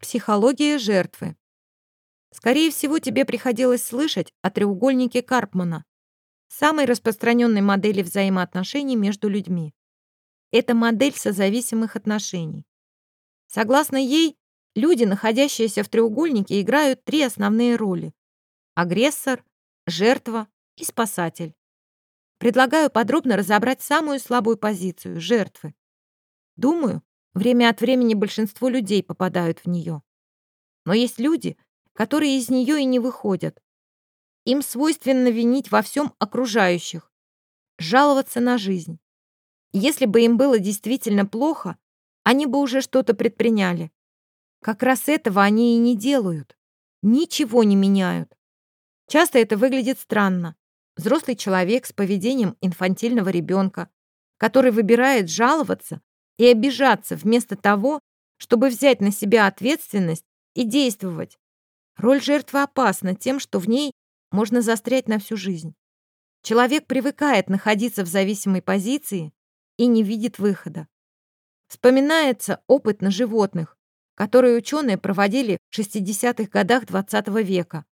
Психология жертвы. Скорее всего, тебе приходилось слышать о треугольнике Карпмана, самой распространенной модели взаимоотношений между людьми. Это модель созависимых отношений. Согласно ей, люди, находящиеся в треугольнике, играют три основные роли – агрессор, жертва и спасатель. Предлагаю подробно разобрать самую слабую позицию – жертвы. Думаю, Время от времени большинство людей попадают в нее. Но есть люди, которые из нее и не выходят. Им свойственно винить во всем окружающих, жаловаться на жизнь. Если бы им было действительно плохо, они бы уже что-то предприняли. Как раз этого они и не делают. Ничего не меняют. Часто это выглядит странно. Взрослый человек с поведением инфантильного ребенка, который выбирает жаловаться и обижаться вместо того, чтобы взять на себя ответственность и действовать. Роль жертвы опасна тем, что в ней можно застрять на всю жизнь. Человек привыкает находиться в зависимой позиции и не видит выхода. Вспоминается опыт на животных, который ученые проводили в 60-х годах XX -го века.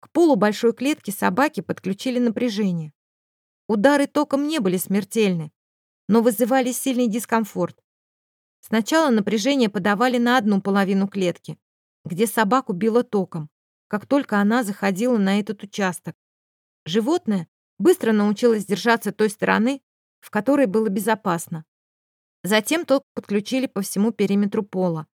К полу большой клетки собаки подключили напряжение. Удары током не были смертельны, но вызывали сильный дискомфорт. Сначала напряжение подавали на одну половину клетки, где собаку било током, как только она заходила на этот участок. Животное быстро научилось держаться той стороны, в которой было безопасно. Затем ток подключили по всему периметру пола.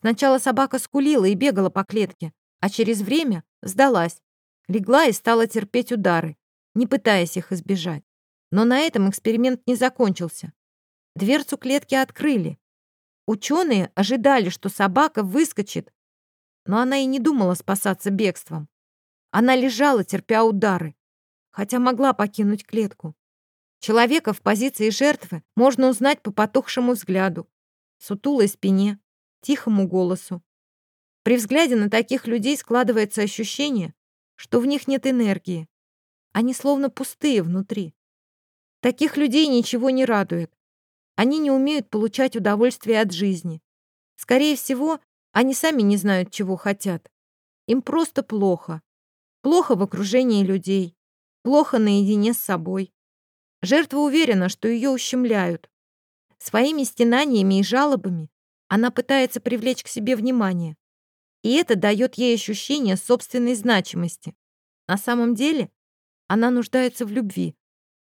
Сначала собака скулила и бегала по клетке, а через время сдалась, легла и стала терпеть удары, не пытаясь их избежать. Но на этом эксперимент не закончился. Дверцу клетки открыли. Ученые ожидали, что собака выскочит, но она и не думала спасаться бегством. Она лежала, терпя удары, хотя могла покинуть клетку. Человека в позиции жертвы можно узнать по потухшему взгляду, сутулой спине, тихому голосу. При взгляде на таких людей складывается ощущение, что в них нет энергии. Они словно пустые внутри. Таких людей ничего не радует. Они не умеют получать удовольствие от жизни. Скорее всего, они сами не знают, чего хотят. Им просто плохо. Плохо в окружении людей. Плохо наедине с собой. Жертва уверена, что ее ущемляют. Своими стенаниями и жалобами она пытается привлечь к себе внимание. И это дает ей ощущение собственной значимости. На самом деле она нуждается в любви,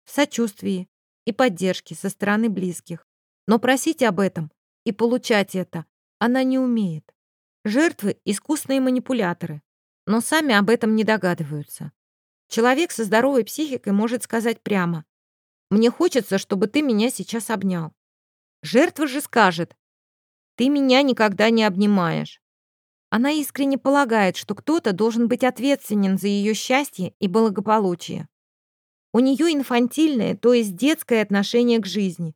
сочувствии и поддержки со стороны близких. Но просить об этом и получать это она не умеет. Жертвы — искусные манипуляторы, но сами об этом не догадываются. Человек со здоровой психикой может сказать прямо «Мне хочется, чтобы ты меня сейчас обнял». Жертва же скажет «Ты меня никогда не обнимаешь». Она искренне полагает, что кто-то должен быть ответственен за ее счастье и благополучие. У нее инфантильное, то есть детское отношение к жизни.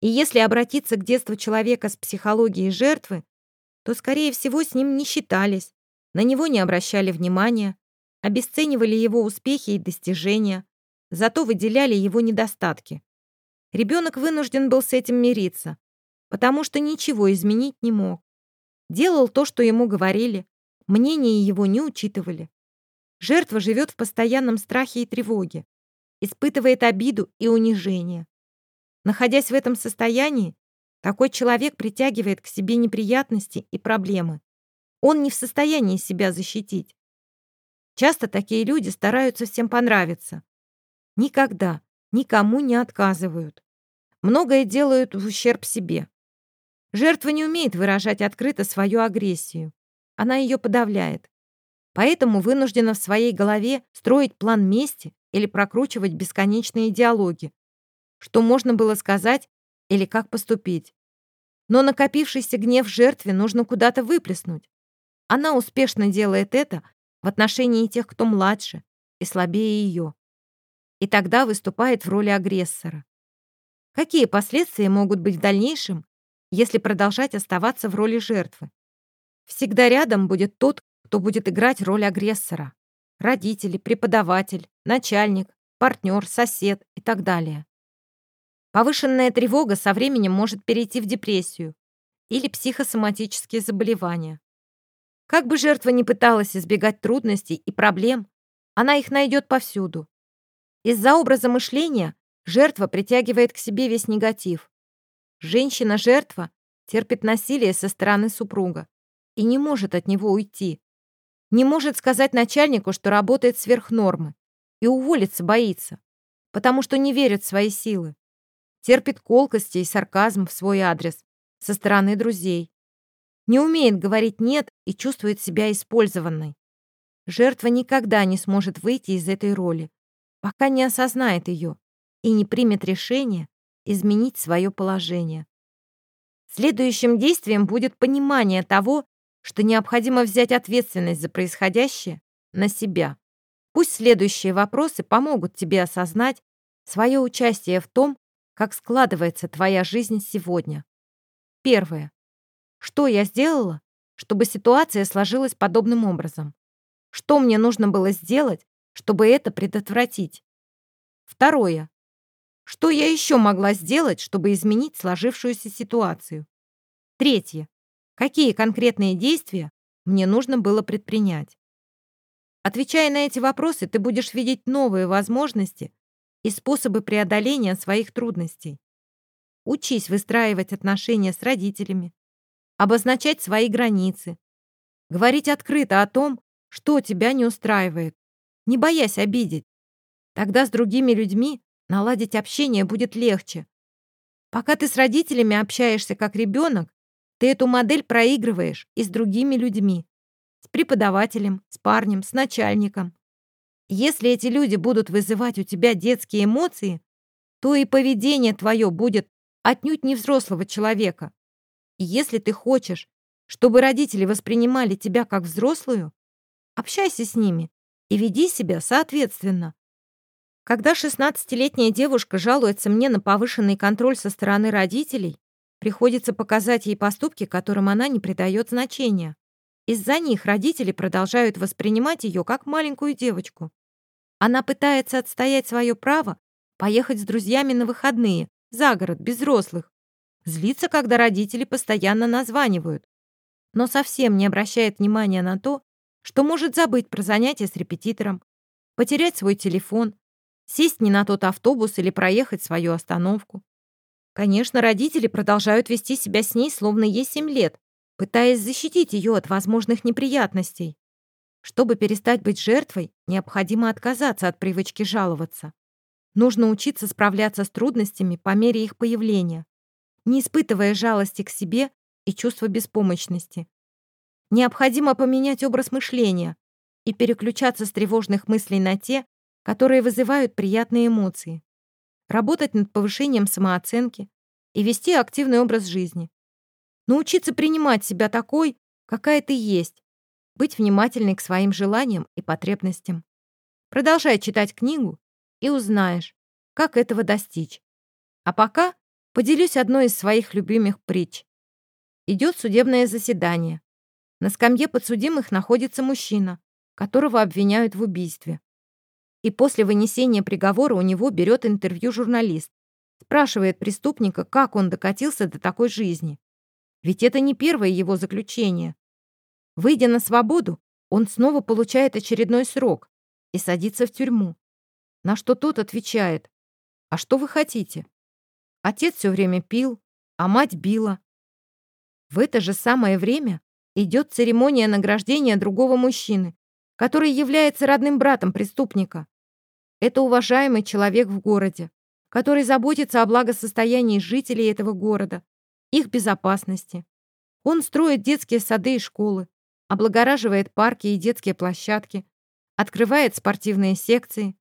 И если обратиться к детству человека с психологией жертвы, то, скорее всего, с ним не считались, на него не обращали внимания, обесценивали его успехи и достижения, зато выделяли его недостатки. Ребенок вынужден был с этим мириться, потому что ничего изменить не мог. Делал то, что ему говорили, мнение его не учитывали. Жертва живет в постоянном страхе и тревоге, испытывает обиду и унижение. Находясь в этом состоянии, такой человек притягивает к себе неприятности и проблемы. Он не в состоянии себя защитить. Часто такие люди стараются всем понравиться. Никогда никому не отказывают. Многое делают в ущерб себе. Жертва не умеет выражать открыто свою агрессию. Она ее подавляет. Поэтому вынуждена в своей голове строить план мести или прокручивать бесконечные диалоги, что можно было сказать или как поступить. Но накопившийся гнев жертве нужно куда-то выплеснуть. Она успешно делает это в отношении тех, кто младше и слабее ее. И тогда выступает в роли агрессора. Какие последствия могут быть в дальнейшем, если продолжать оставаться в роли жертвы? Всегда рядом будет тот, кто будет играть роль агрессора. Родители, преподаватель, начальник, партнер, сосед и так далее. Повышенная тревога со временем может перейти в депрессию. или психосоматические заболевания. Как бы жертва ни пыталась избегать трудностей и проблем, она их найдет повсюду. Из-за образа мышления жертва притягивает к себе весь негатив. Женщина-жертва терпит насилие со стороны супруга и не может от него уйти. Не может сказать начальнику, что работает сверх нормы, и уволиться боится, потому что не верит в свои силы. Терпит колкости и сарказм в свой адрес со стороны друзей. Не умеет говорить «нет» и чувствует себя использованной. Жертва никогда не сможет выйти из этой роли, пока не осознает ее и не примет решение изменить свое положение. Следующим действием будет понимание того, что необходимо взять ответственность за происходящее на себя. Пусть следующие вопросы помогут тебе осознать свое участие в том, как складывается твоя жизнь сегодня. Первое. Что я сделала, чтобы ситуация сложилась подобным образом? Что мне нужно было сделать, чтобы это предотвратить? Второе. Что я еще могла сделать, чтобы изменить сложившуюся ситуацию? Третье. Какие конкретные действия мне нужно было предпринять? Отвечая на эти вопросы, ты будешь видеть новые возможности и способы преодоления своих трудностей. Учись выстраивать отношения с родителями, обозначать свои границы, говорить открыто о том, что тебя не устраивает, не боясь обидеть. Тогда с другими людьми наладить общение будет легче. Пока ты с родителями общаешься как ребенок, ты эту модель проигрываешь и с другими людьми, с преподавателем, с парнем, с начальником. Если эти люди будут вызывать у тебя детские эмоции, то и поведение твое будет отнюдь не взрослого человека. И если ты хочешь, чтобы родители воспринимали тебя как взрослую, общайся с ними и веди себя соответственно. Когда 16-летняя девушка жалуется мне на повышенный контроль со стороны родителей, приходится показать ей поступки, которым она не придает значения. Из-за них родители продолжают воспринимать ее как маленькую девочку. Она пытается отстоять свое право поехать с друзьями на выходные, за город, без взрослых. Злится, когда родители постоянно названивают. Но совсем не обращает внимания на то, что может забыть про занятия с репетитором, потерять свой телефон, сесть не на тот автобус или проехать свою остановку. Конечно, родители продолжают вести себя с ней, словно ей 7 лет, пытаясь защитить ее от возможных неприятностей. Чтобы перестать быть жертвой, необходимо отказаться от привычки жаловаться. Нужно учиться справляться с трудностями по мере их появления, не испытывая жалости к себе и чувства беспомощности. Необходимо поменять образ мышления и переключаться с тревожных мыслей на те, которые вызывают приятные эмоции. Работать над повышением самооценки и вести активный образ жизни. Научиться принимать себя такой, какая ты есть. Быть внимательной к своим желаниям и потребностям. Продолжай читать книгу и узнаешь, как этого достичь. А пока поделюсь одной из своих любимых притч. Идет судебное заседание. На скамье подсудимых находится мужчина, которого обвиняют в убийстве. И после вынесения приговора у него берет интервью журналист. Спрашивает преступника, как он докатился до такой жизни. Ведь это не первое его заключение. Выйдя на свободу, он снова получает очередной срок и садится в тюрьму. На что тот отвечает, «А что вы хотите?» Отец все время пил, а мать била. В это же самое время идет церемония награждения другого мужчины, который является родным братом преступника. Это уважаемый человек в городе, который заботится о благосостоянии жителей этого города, их безопасности. Он строит детские сады и школы, облагораживает парки и детские площадки, открывает спортивные секции.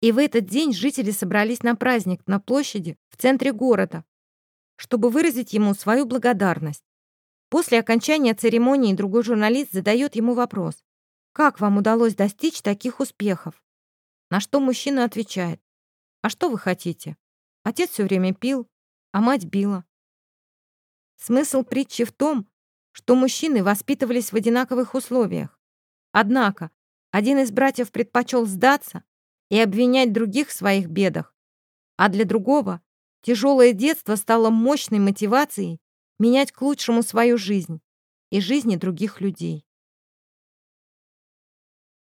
И в этот день жители собрались на праздник на площади в центре города, чтобы выразить ему свою благодарность. После окончания церемонии другой журналист задает ему вопрос. «Как вам удалось достичь таких успехов?» На что мужчина отвечает. «А что вы хотите? Отец все время пил, а мать била». Смысл притчи в том, что мужчины воспитывались в одинаковых условиях. Однако один из братьев предпочел сдаться и обвинять других в своих бедах, а для другого тяжелое детство стало мощной мотивацией менять к лучшему свою жизнь и жизни других людей.